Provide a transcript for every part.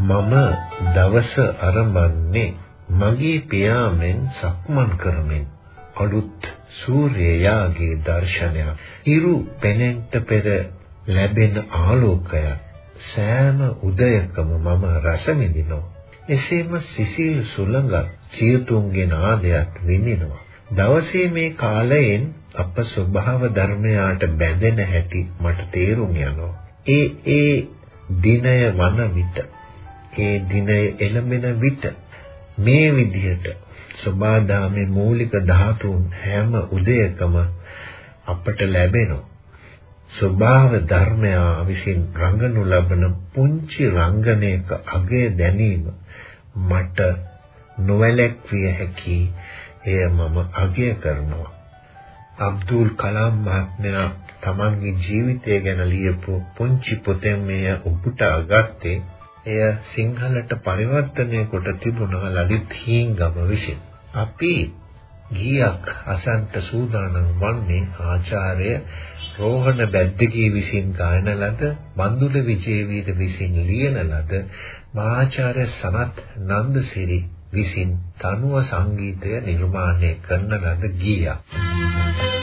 මම දවස අරඹන්නේ මගේ පියාමෙන් සක්මන් කරමින්. අලුත් සූර්යයාගේ දර්ශනය ඉරු පෙනෙන්ට පෙර ලැබෙන ආලෝකය සෑම උදයකම මම රස විඳිනවා. එසේම සිසිල් සුළඟ චියතුන්ගේ නාදයක් විඳිනවා. දවසේ මේ කාලයෙන් අප ස්වභාව ධර්මයාට බැඳෙන හැටි මට තේරුම් යනවා. ඒ ඒ දිනය වන විට ඒ දිනය එළඹෙන විට මේ විදිහට සබාදාමේ මූලික ධාතුන් හැම උදයකම අපට ලැබෙනවා. ස්වභාව ධර්මය විසින් රංගනු ලබන පුංචි රංගනයක අගය දැනීම මට නොවැළැක්විය හැකි එය මම අගය කරනවා. අබ්දුල් කලාම් මහත්මයා තමන්ගේ ජීවිතය ගැන ලියපු පුංචි පොතෙන් මෙය උපුටා ගත්තේ එය සිංහලට පරිවර්තනය කොට තිබුණා ලලිත් හීංගම විසින්. අපි ගීයක් අසන්ත සූදානම් වන්නේ ආචාර්ය රෝහණ බැද්දගේ විසින් ගායන ලද මන්දුල විජේවීර විසින් ලියන ලද මහාචාර්ය සනත් නන්දසිරි විසින් තනුව සංගීතය නිර්මාණය කරන ලද ගීයක්.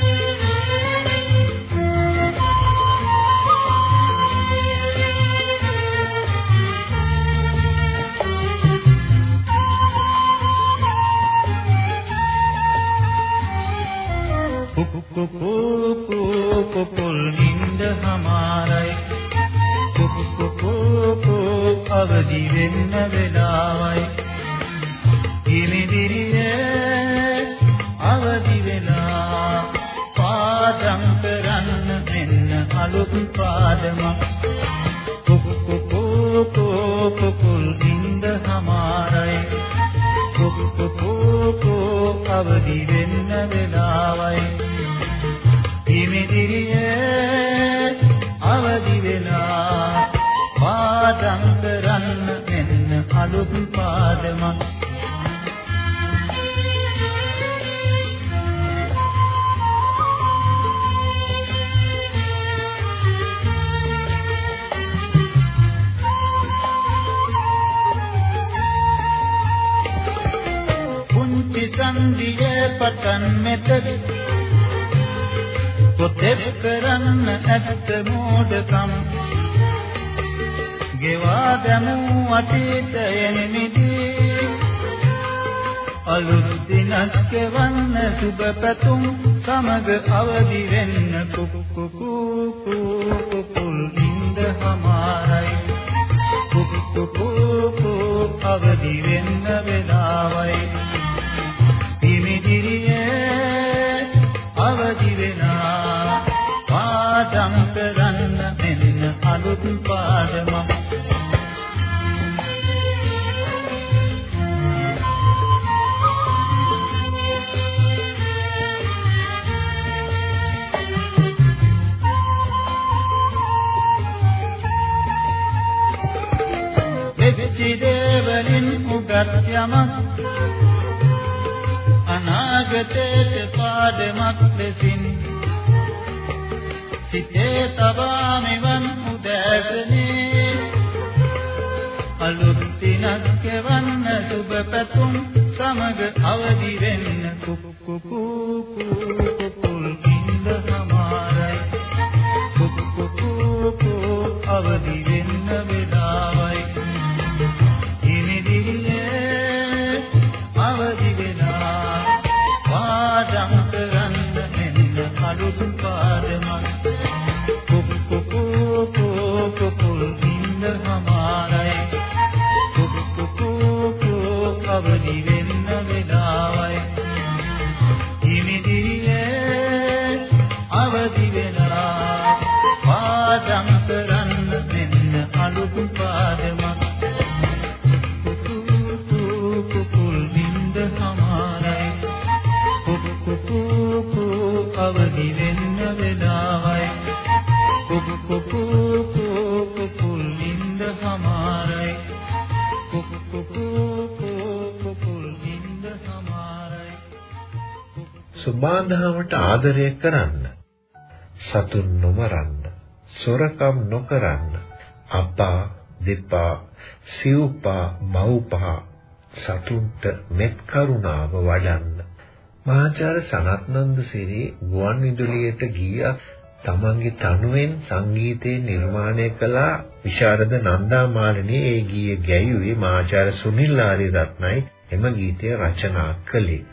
අවදි වෙන්න වෙලාවයි හිමිදිරියේ අවදි වෙලා පාඩම් කරන්න මෙන්න අලුත් පාඩමක් පුංචි සංදියේ පටන් මෙතද පොතෙත් කරන්න ඇත්ත මෝඩකම්. ගෙවා දැමූ අතීතයෙන් මිදී අලුත් දිනක් ගෙවන්න සුබ පැතුම් සමග අවදි වෙන්න කුකු කුකුල් ඉඳ හමාරයි. කුකු අවදි වෙන්න වෙලාවයි. මෙන්න අලුත් පාඩමක්. වෙච්චි දේවලින් උගත් යමක්. අනාගතයට පාඩමක් ලෙසින් සිතේ තබා මෙවන් උදෑසනේ අලුත් දිනක් ගෙවන්න සුබ පැතුම් සමග අවදි වෙන්න කුකු කුකුල් දිවේ සුබාදහමට ආදරය කරන්න. සතුන් නොමරන්න. සොරකම් නොකරන්න. අපා දෙපා සිව්පා මව්පා සතුන්ට මෙත් කරුණාව වඩන්න. මහාචාර්ය සනත්නන්ද සිරි ගුවන් විදුලියට ගිය. තමන්ගේ තනුවෙන් සංගීතය නිර්මාණය කළ. විශාරද නන්දා මාලිනී ඒ ගීය ගැයුවේ මහාචාර්ය සුනිල් ආරියරත්නයි එම ගීතය රචනා කළේ.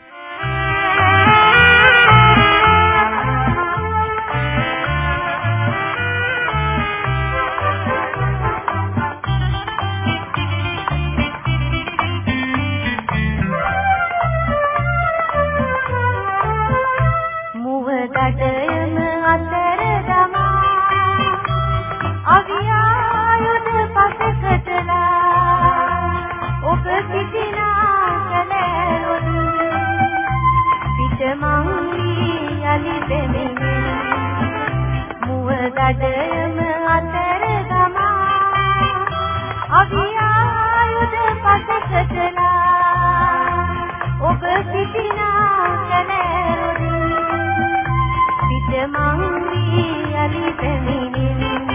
දඩයම අතර ගමා. අවියායුද පසකටලා ඔබ සිටිනා කැලෑරුදී පිට මං වී අලි පැමිණිනි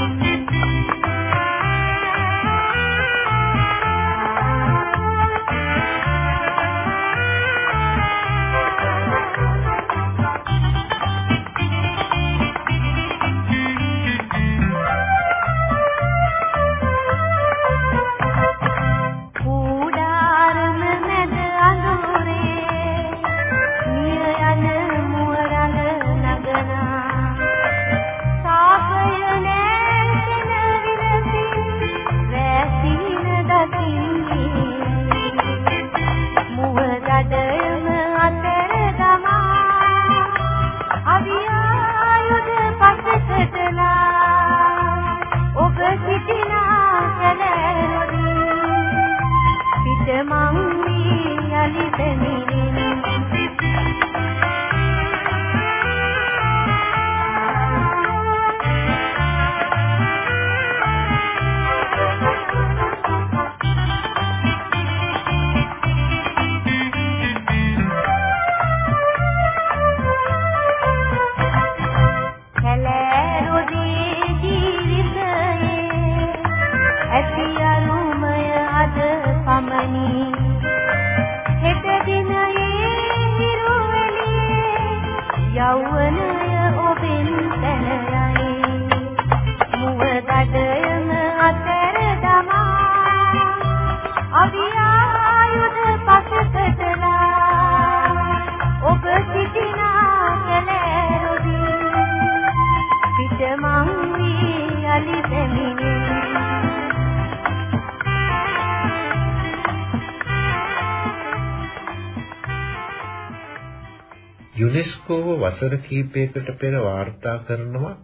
යුනෙස්කෝව වසර කිහිපයකට පෙර වාර්තා කරනවා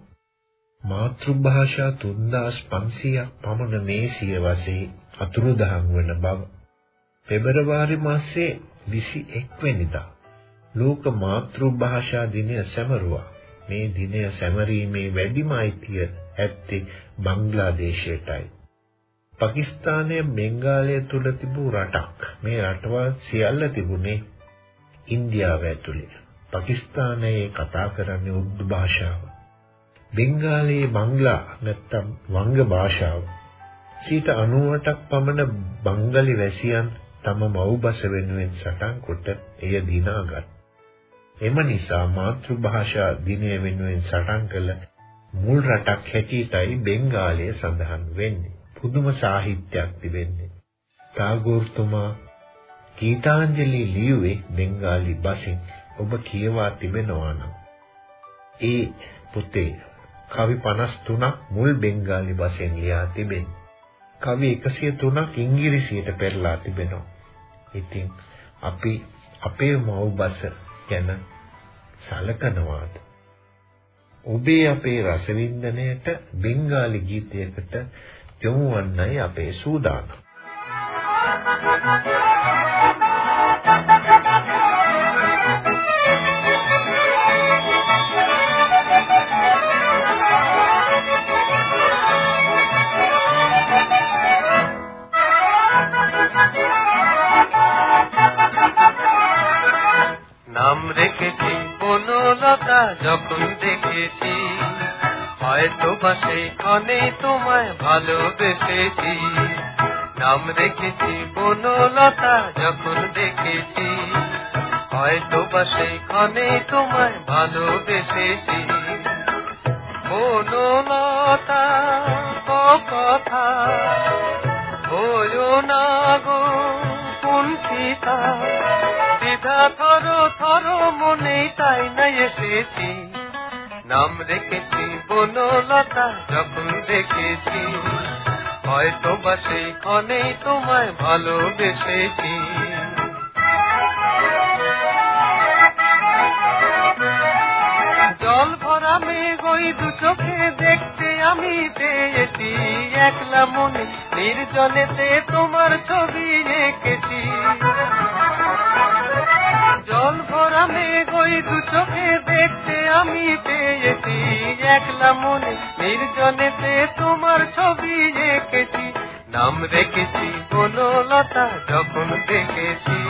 මාතෘ භාෂා 3500ක් පමණ මේ සියවසේ අතුරුදහන් වන බව. පෙබරවාරි මාසයේ 21 වෙනිදා ලෝක මාතෘ භාෂා දිනය සැමරුවා. මේ දිනය සැමරීමේ වැඩිම අයිතිය ඇත්තේ බංග්ලාදේශයටයි. පාකිස්තානය බෙන්ගාලය තුල තිබූ රටක්. මේ රටවල් සියල්ල තිබුණේ ඉන්දියාව ඇතුළේ. පාකිස්තානයේ කතා කරන්නේ උර්දු භාෂාව. බෙන්ගාලයේ බංග්ලා නැත්තම් වංග භාෂාව. 98ක් පමණ බංගලි වැසියන් තම මව්බස වෙනුවෙන් සටන් කොට එය දිනාගත්. එම නිසා මාතෘ භාෂා දිනය වෙනුවෙන් සටන් කළ මුල් රටක් හැටියටයි බෙන්ගාලය සඳහන් වෙන්නේ. පුදුම සාහිත්‍යයක් තිබෙන්නේ. ටාගෝර්තුමා ගීතාංජලි ලියුවේ බෙන්ගාලි බසින් ඔබ කියවා තිබෙනවා නම් ඒ පොතේ කවි 53ක් මුල් බෙන්ගාලි භාෂෙන් ලියා තිබෙනවා. කවි 103ක් ඉංග්‍රීසියට පෙරලා තිබෙනවා. ඉතින් අපි අපේ මව් භාෂ ගැන සලකනවාද? ඔබේ අපේ රසවින්දනයට බෙන්ගාලි ගීතයකට යොමු වන්නයි අපේ සූදානම. নাম রেখেছি, বনলতা যখন দেখেছি, হয়তো বা সেইখানে তোমায় ভালোবেসেছি। নাম রেখেছি, বনলতা যখন দেখেছি, হয়তো বা সেইখানে তোমায় ভালোবেসেছি। বনলতা কথা হলো না গো। কুণ্ঠিতা দ্বিধা থর থর মনে তাই না এসেছি। নাম রেখেছি বনলতা, যখন দেখেছি হয়তো বা সেইখানেই তোমায় ভালোবেসেছি। জল ভরা মেঘ ওই দু চোখে দেখতে আমি পেয়েছি একলা মনে, নির্জনেতে তোমার ছবি এঁকেছি। জল ভরা মেঘ ওই দু চোখে দেখতে আমি পেয়েছি। একলা মনে, নির্জনেতে তোমার ছবি এঁকেছি। নাম রেখেছি বনলতা যখন দেখেছি।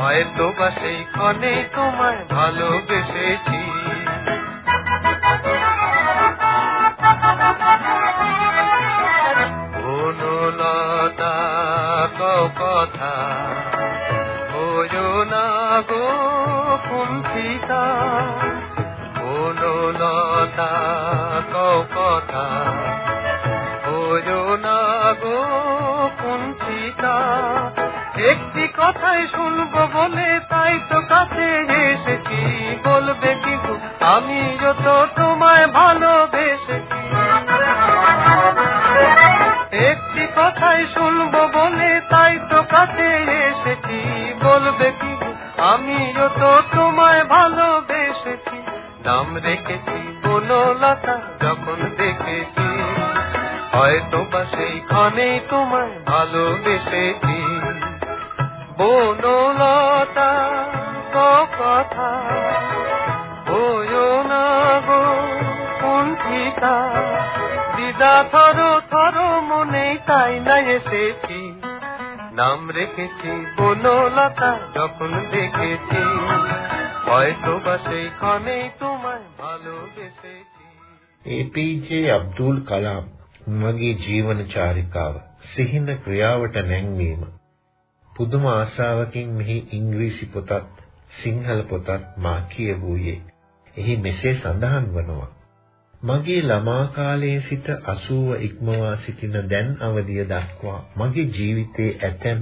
হয়তো বা সেই ক্ষণে তোমায় ভালোবেসেছি। গো কুণ্ঠিতা বনলতা কথা হয়ো না গো কুণ্ঠিতা, একটি কথাই শুনব বলে তাই তো কাছে এসেছি। বলবে কি গো আমি যত তোমায় ভালোবেসেছি। একটি কথাই শুনব বলে তাই তো কাছে এসেছি। বলবে কি আমি যত তোমায় ভালোবেসেছি। নাম রেখেছি বনলতা যখন দেখেছি হয়তো বা সেইখানেই তোমায় ভালোবেসেছি। বনলতা কথা হয়ো না গো কুণ্ঠিতা দিদা থর থর মনে তাই না এসেছি। নাম রেখেছি বনলতা যখন দেখেছি হয়তো বা সেইখানেই তোমায় ভালোবেসেছি ඒපීජේ අබ්දුල් කලාම් මගේ ජීවන චාරිකාව සිහින ක්‍රියාවට නැංවීම පුදුම ආශාවකින් මෙහි ඉංග්‍රීසි පොතත් සිංහල පොතත් මා කියවුවේ එහි මෙසේ සඳහන් වනවා මගේ ළමා කාලයේ සිට 80 ඉක්මවා සිටින දැන් අවදිය දක්වා මගේ ජීවිතයේ ඇතැම්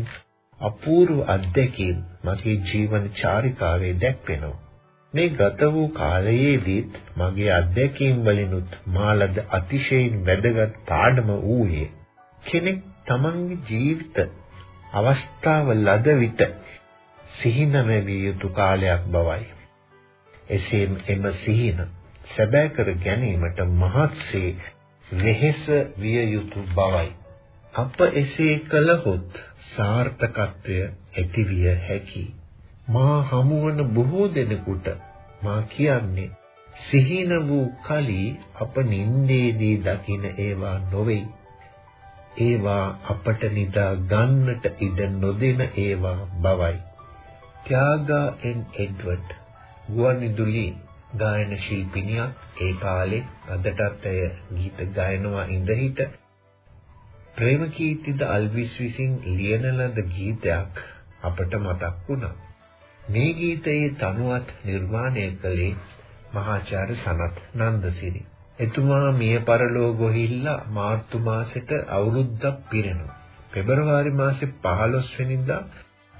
අපූර්ව අත්දැකීම් මගේ ජීවන චාරිකාවේ දැක්වෙනවා මේ ගත වූ කාලයේදීත් මගේ අත්දැකීම් වලිනුත් මාලද අතිශයින් වැදගත් පාඩම වූයේ කෙනෙක් තමන්ගේ ජීවිත අවස්ථාව ලද විට සිහින මෙවිය යුතු කාලයක් බවයි. එසේම එම සිහින සැබෑ කර ගැනීමට මහත්සේ වෙහෙස විය යුතු බවයි. අප එසේ කළහොත් සාර්ථකත්වය ඇතිවිය හැකියි. මා හමුවන බොහෝ දෙනෙකුට මා කියන්නේ සිහින වූ කලී අප නින්දේදී දකින ඒවා නොවේ. ඒවා අපට නිදා ගන්නට ඉඩ නොදෙන ඒවා බවයි. ත්‍යාගා එන් එඩ්වඩ් ගුවන්විදුලි ගායන ශිල්පිනියක් ඒ කාලේ අදටත් ඇය ගීත ගායනවා ඉඳහිට ප්‍රේමකීර්තිද අල්විස් විසින් ලියන ලද ගීතයක් අපට මතක් වුණා. මේ ගීතයේ තනුවත් නිර්මාණය කළේ මහාචාර්ය සනත් නන්දසිරි. එතුමා මිය පරලෝ ගොහිල්ලා මාර්තු මාසෙට අවුරුද්දක් පිරෙනවා. පෙබරවාරි මාසේ 15 වෙනිදා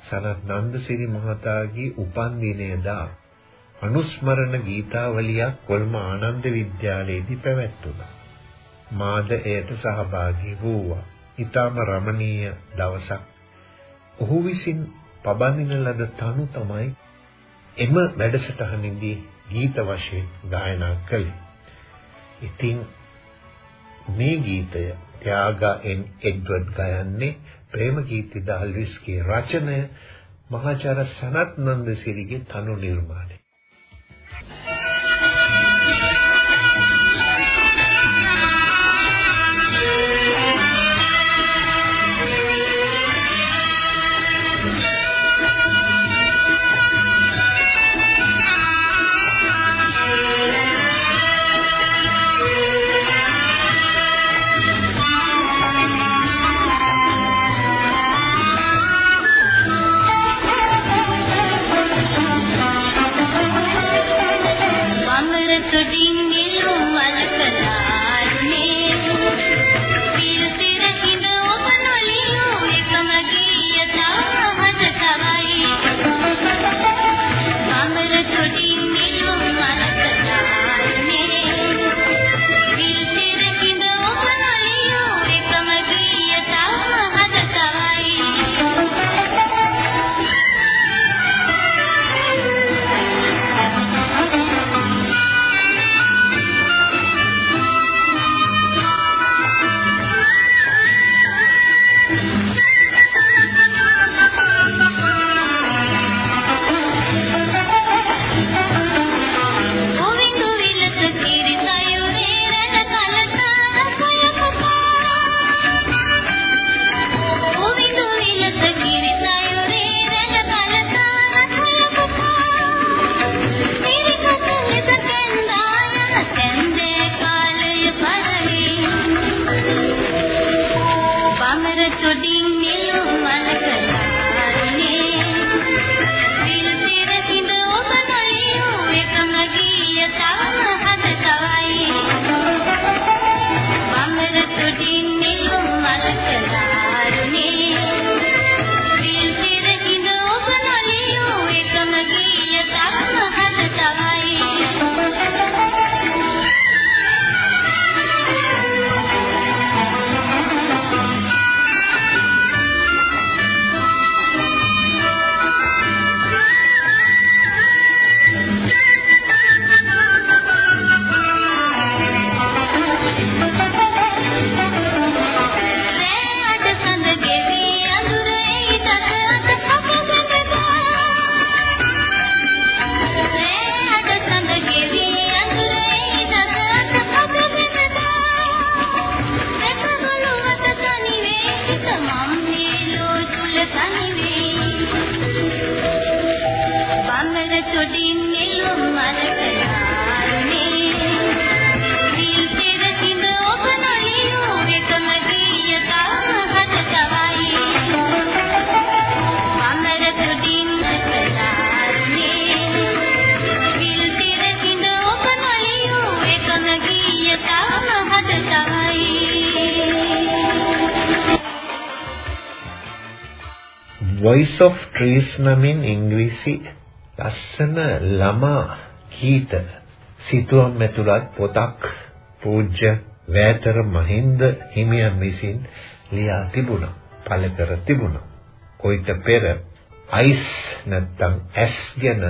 සනත් නන්දසිරි මහතාගේ උපන්දිනයදා අනුස්මරණ ගීතාවලියක් කොල්ම ආනන්ද විද්‍යාලයේදී පැවැත්වුණා. මාද එයට සහභාගී වූවා. ඊටම රමණීය දවසක්. ඔහු විසින් පබඳින ලද තනු තමයි එම වැඩසටහනේදී ගීත වශයෙන් ගායනා කළේ. ඉතින් මේ ගීතය ත්‍යාගා එන් එඩ්වඩ් ගයන්නේ ප්‍රේමකීර්ති දාල්විස්ගේ රචනය මහාචාර්ය සනත් නන්දසිරිගේ තනු නිර්මාණය to be Voice of Trees නමින් ඉංග්‍රීසි ලස්සන ළමා ගීත සිතුවම් ඇතුළත් පොතක් පූජ්‍ය වෑතර මහින්ද හිමියන් විසින් ලියා තිබුණා. පළ කර තිබුණා. කොයිට පෙර අයිස් නැත්තම් ඇස් ගැන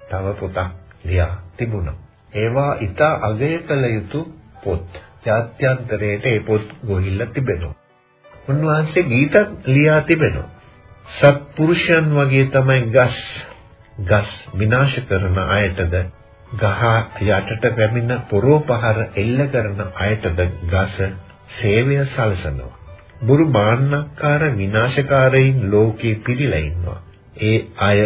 තව පොතක් ලියා තිබුණා. ඒවා ඊට අගය කළ යුතු පොත්. ජාත්‍යන්තරයට ඒ පොත් ගොහිල්ලා තිබෙනවා. උන්වහන්සේ ගීතත් ලියා තිබෙනවා. සත්පුරුෂයන් වගේ තමයි ගස් ගස් විනාශ කරන අයටද ගහ යටට පැමිණ පොරොපහර එල්ල කරන අයටද ගස සේවය සලසනවා. බුරු බාන්නක්කාර විනාශකාරයින් ලෝකේ පිරීලා ඉන්නවා. ඒ අය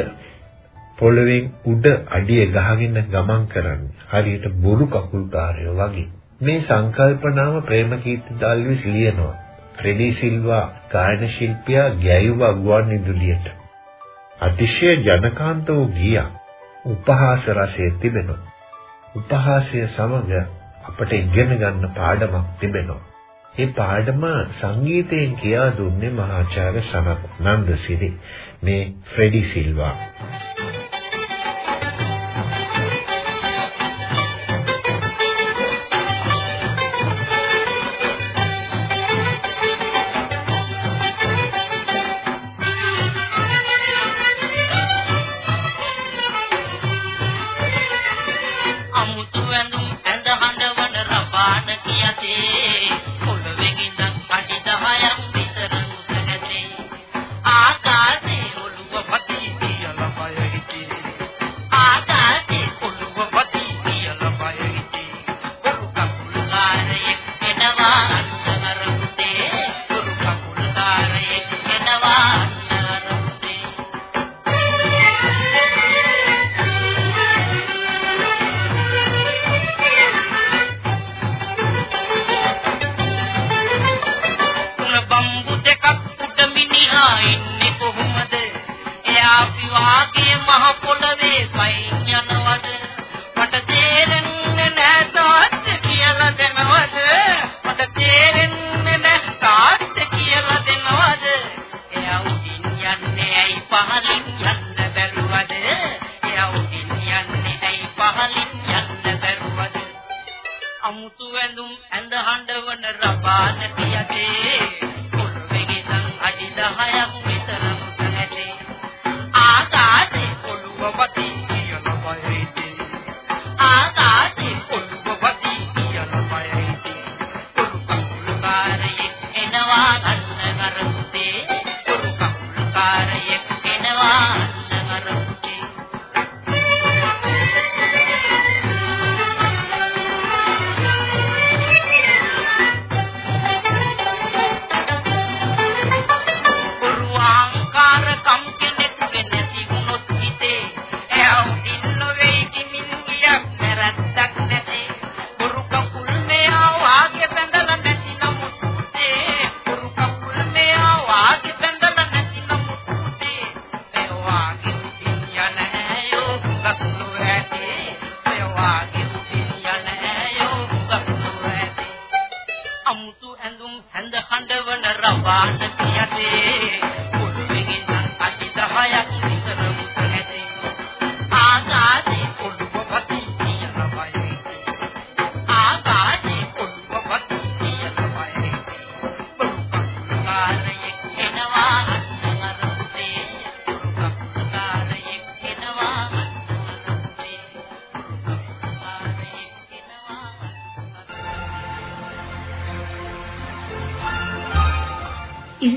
පොළවෙන් උඩ අඩිය ගහගෙන ගමන් කරන්නේ. හරියට බුරු කකුල්කාරයෝ වගේ. මේ සංකල්පනාව ප්‍රේමකීර්ති දල්විස් ලියනවා. ෆ්‍රෙඩි සිල්වා ගායන ශිල්පියා ගැයුවා ගුවන් විදුලියට. අතිශය ජනකාන්ත වූ ගීයක්. උපහාස රසය තිබෙනවා. උපහාසය සමග අපට ඉගෙන ගන්න පාඩමක් තිබෙනවා. ඒ පාඩම සංගීතයෙන් කියා දුන්නේ මහාචාර්ය සනත් නන්දසිරි මේ ෆ්‍රෙඩි සිල්වා. අමුතු ඇඳුම්